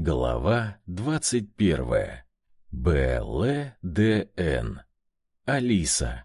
Глава 21. БЛДН. Алиса.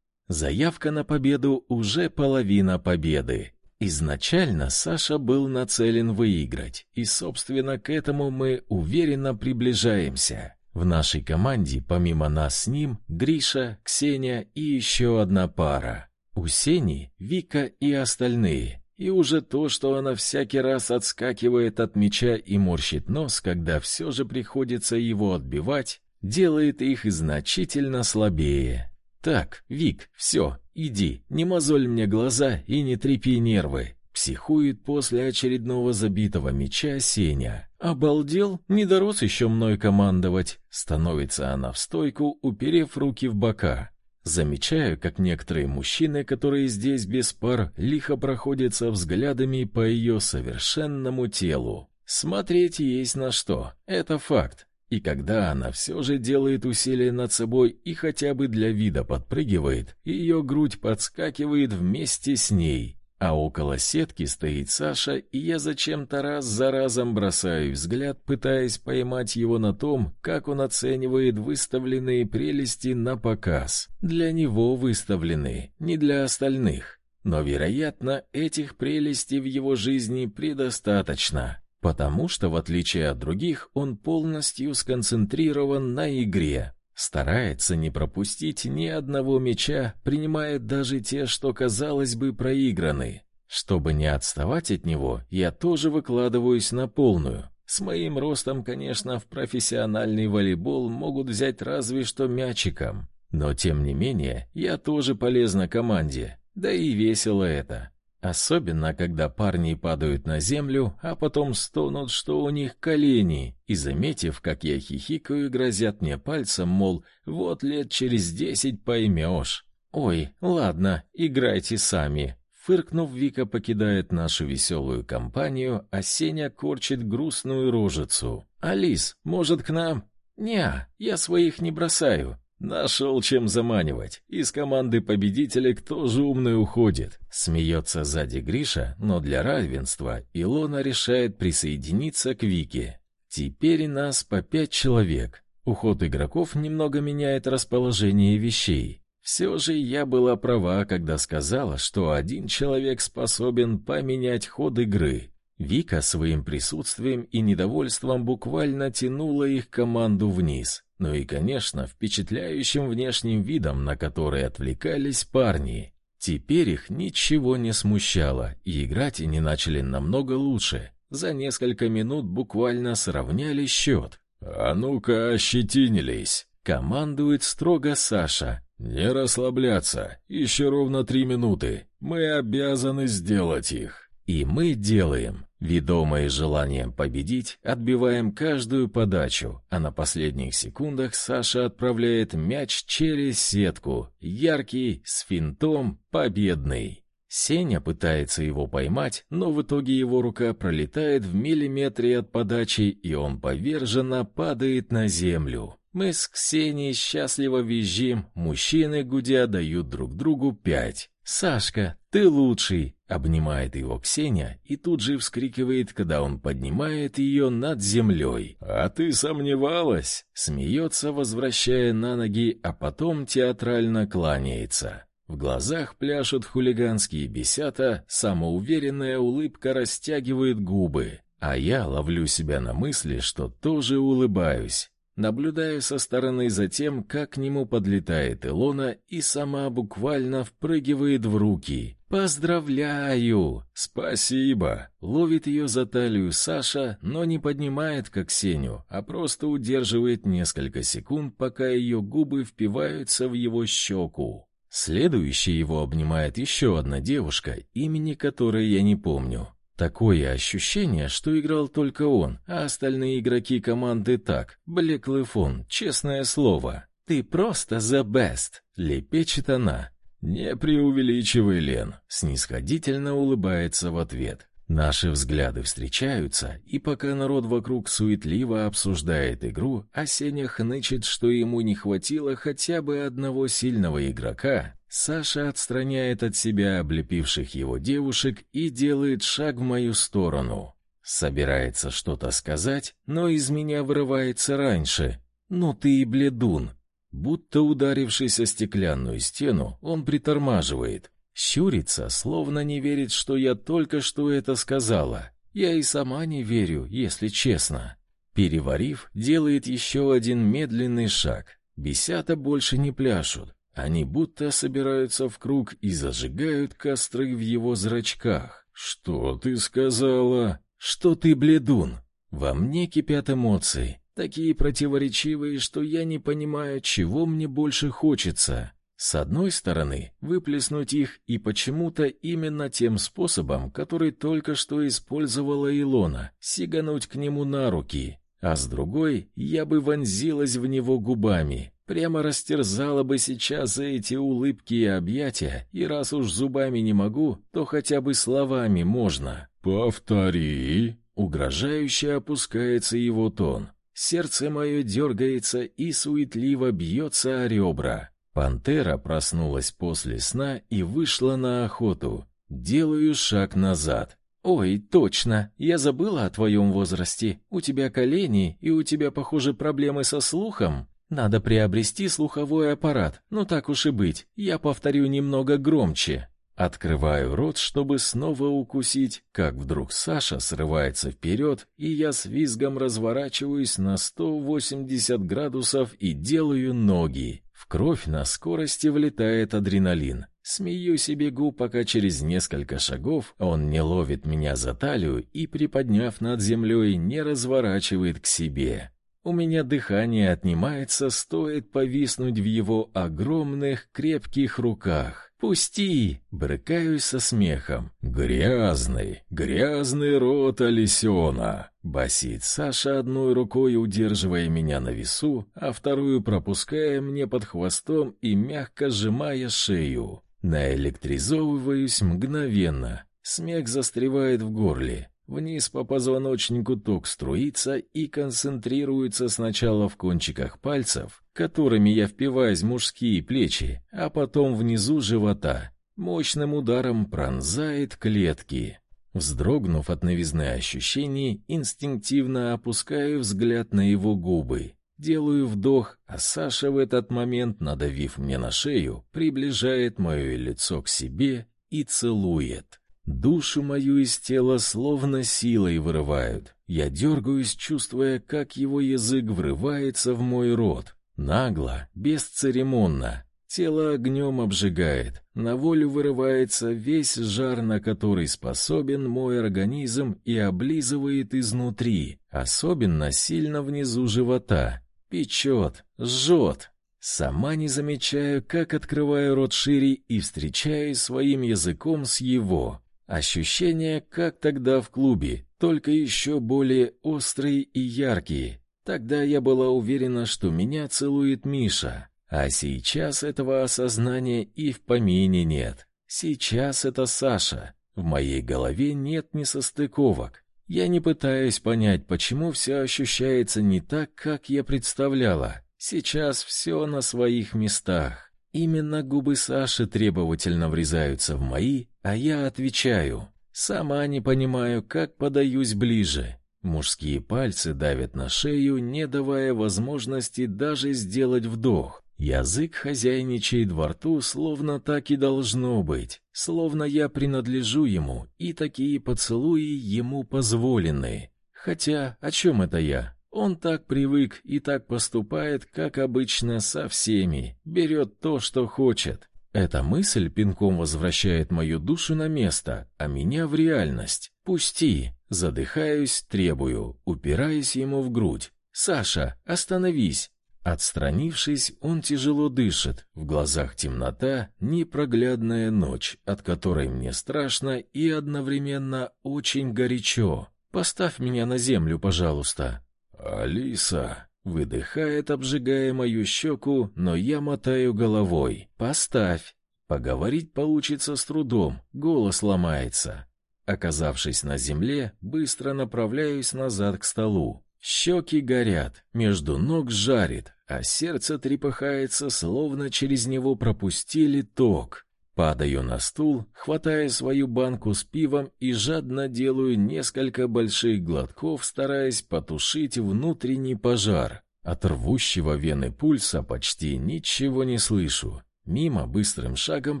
Заявка на победу уже половина победы. Изначально Саша был нацелен выиграть, и, собственно, к этому мы уверенно приближаемся. В нашей команде, помимо нас с ним, Гриша, Ксения и еще одна пара. У Сени Вика и остальные. И уже то, что она всякий раз отскакивает от мяча и морщит нос, когда все же приходится его отбивать, делает их значительно слабее. Так, Вик, все, иди, не мозоль мне глаза и не трепи нервы. Психует после очередного забитого мяча Сеня. Обалдел, не дорос еще мной командовать. Становится она в стойку, уперев руки в бока. Замечаю, как некоторые мужчины, которые здесь без пар, лихо проходятся взглядами по ее совершенному телу. Смотреть есть на что, это факт. И когда она все же делает усилие над собой и хотя бы для вида подпрыгивает, ее грудь подскакивает вместе с ней. А около сетки стоит Саша, и я зачем-то раз за разом бросаю взгляд, пытаясь поймать его на том, как он оценивает выставленные прелести на показ. Для него выставлены, не для остальных. Но, вероятно, этих прелестей в его жизни предостаточно, потому что, в отличие от других, он полностью сконцентрирован на игре, Старается не пропустить ни одного мяча, принимает даже те, что, казалось бы, проиграны. Чтобы не отставать от него, я тоже выкладываюсь на полную. С моим ростом, конечно, в профессиональный волейбол могут взять разве что мячиком. Но, тем не менее, я тоже полезна команде. Да и весело это. Особенно, когда парни падают на землю, а потом стонут, что у них колени, и, заметив, как я хихикаю, грозят мне пальцем, мол, вот лет через десять поймешь. «Ой, ладно, играйте сами». Фыркнув, Вика покидает нашу веселую компанию, а Сеня корчит грустную рожицу. «Алис, может, к нам?» «Не, я своих не бросаю. Нашел чем заманивать. Из команды победителей кто же умный уходит? Смеется сзади Гриша, но для равенства Илона решает присоединиться к Вике. Теперь нас по пять человек. Уход игроков немного меняет расположение вещей. Все же я была права, когда сказала, что один человек способен поменять ход игры. Вика своим присутствием и недовольством буквально тянула их команду вниз. Ну и, конечно, впечатляющим внешним видом, на который отвлекались парни. Теперь их ничего не смущало, и играть они начали намного лучше. За несколько минут буквально сравняли счет. «А ну-ка, ощетинились!» — командует строго Саша. «Не расслабляться, еще ровно три минуты. Мы обязаны сделать их». И мы делаем. Ведомые желанием победить, отбиваем каждую подачу, а на последних секундах Саша отправляет мяч через сетку, яркий, с финтом, победный. Сеня пытается его поймать, но в итоге его рука пролетает в миллиметре от подачи, и он поверженно падает на землю. Мы с Ксенией счастливо визжим, мужчины гудя дают друг другу пять. «Сашка, ты лучший!» — обнимает его Ксения и тут же вскрикивает, когда он поднимает ее над землей. «А ты сомневалась?» — смеется, возвращая на ноги, а потом театрально кланяется. В глазах пляшут хулиганские бесята, самоуверенная улыбка растягивает губы, а я ловлю себя на мысли, что тоже улыбаюсь. Наблюдаю со стороны за тем, как к нему подлетает Илона и сама буквально впрыгивает в руки. «Поздравляю!» «Спасибо!» Ловит ее за талию Саша, но не поднимает, как Сеню, а просто удерживает несколько секунд, пока ее губы впиваются в его щеку. Следующей его обнимает еще одна девушка, имени которой я не помню. Такое ощущение, что играл только он, а остальные игроки команды так. Блеклый фон, честное слово. Ты просто the best, лепечет она. Не преувеличивай, Лен, снисходительно улыбается в ответ. Наши взгляды встречаются, и пока народ вокруг суетливо обсуждает игру, а хнычет, что ему не хватило хотя бы одного сильного игрока, Саша отстраняет от себя облепивших его девушек и делает шаг в мою сторону. Собирается что-то сказать, но из меня вырывается раньше. «Ну ты и бледун!» Будто ударившись о стеклянную стену, он притормаживает. Щурится, словно не верит, что я только что это сказала. Я и сама не верю, если честно. Переварив, делает еще один медленный шаг. Бесята больше не пляшут. Они будто собираются в круг и зажигают костры в его зрачках. «Что ты сказала?» «Что ты бледун?» Во мне кипят эмоции, такие противоречивые, что я не понимаю, чего мне больше хочется. С одной стороны, выплеснуть их и почему-то именно тем способом, который только что использовала Илона, сигануть к нему на руки, а с другой, я бы вонзилась в него губами, прямо растерзала бы сейчас за эти улыбки и объятия, и раз уж зубами не могу, то хотя бы словами можно. «Повтори!» Угрожающе опускается его тон. Сердце мое дергается и суетливо бьется о ребра. Пантера проснулась после сна и вышла на охоту. Делаю шаг назад. «Ой, точно, я забыла о твоем возрасте. У тебя колени, и у тебя, похоже, проблемы со слухом. Надо приобрести слуховой аппарат. Ну так уж и быть, я повторю немного громче». Открываю рот, чтобы снова укусить, как вдруг Саша срывается вперед, и я с визгом разворачиваюсь на 180 градусов и делаю ноги. В кровь на скорости влетает адреналин. Смеюсь и бегу, пока через несколько шагов он не ловит меня за талию и, приподняв над землей, не разворачивает к себе. У меня дыхание отнимается, стоит повиснуть в его огромных крепких руках. «Пусти!» — брыкаюсь со смехом. «Грязный, грязный рот Алисиона!» — басит Саша одной рукой, удерживая меня на весу, а вторую пропуская мне под хвостом и мягко сжимая шею. Наэлектризовываюсь мгновенно. Смех застревает в горле. Вниз по позвоночнику ток струится и концентрируется сначала в кончиках пальцев, которыми я впиваюсь в мужские плечи, а потом внизу живота. Мощным ударом пронзает клетки. Вздрогнув от новизны ощущений, инстинктивно опускаю взгляд на его губы. Делаю вдох, а Саша в этот момент, надавив мне на шею, приближает мое лицо к себе и целует. Душу мою из тела словно силой вырывают. Я дергаюсь, чувствуя, как его язык врывается в мой рот. Нагло, бесцеремонно. Тело огнем обжигает. На волю вырывается весь жар, на который способен мой организм и облизывает изнутри, особенно сильно внизу живота. Печет, жжет. Сама не замечаю, как открываю рот шире и встречаюсь своим языком с его. Ощущения, как тогда в клубе, только еще более острые и яркие. Тогда я была уверена, что меня целует Миша, а сейчас этого осознания и в помине нет. Сейчас это Саша. В моей голове нет несостыковок. Я не пытаюсь понять, почему все ощущается не так, как я представляла. Сейчас все на своих местах. Именно губы Саши требовательно врезаются в мои, а я отвечаю. Сама не понимаю, как подаюсь ближе. Мужские пальцы давят на шею, не давая возможности даже сделать вдох. Язык хозяйничает во рту, словно так и должно быть, словно я принадлежу ему, и такие поцелуи ему позволены. Хотя, о чем это я? Он так привык и так поступает, как обычно со всеми, берет то, что хочет. Эта мысль пинком возвращает мою душу на место, а меня в реальность. Пусти, задыхаюсь, требую, упираясь ему в грудь. Саша, остановись. Отстранившись, он тяжело дышит. В глазах темнота, непроглядная ночь, от которой мне страшно и одновременно очень горячо. Поставь меня на землю, пожалуйста. «Алиса!» — выдыхает, обжигая мою щеку, но я мотаю головой. «Поставь!» Поговорить получится с трудом, голос ломается. Оказавшись на земле, быстро направляюсь назад к столу. Щеки горят, между ног жарит, а сердце трепыхается, словно через него пропустили ток. Падаю на стул, хватаю свою банку с пивом и жадно делаю несколько больших глотков, стараясь потушить внутренний пожар. От рвущего вены пульса почти ничего не слышу. Мимо быстрым шагом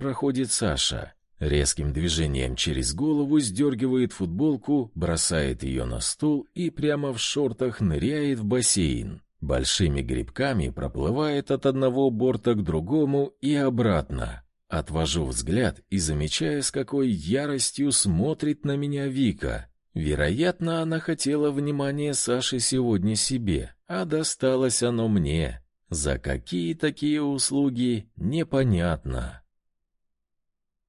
проходит Саша. Резким движением через голову сдергивает футболку, бросает ее на стул и прямо в шортах ныряет в бассейн. Большими грибками проплывает от одного борта к другому и обратно. Отвожу взгляд и замечаю, с какой яростью смотрит на меня Вика. Вероятно, она хотела внимания Саши сегодня себе, а досталось оно мне. За какие такие услуги, непонятно.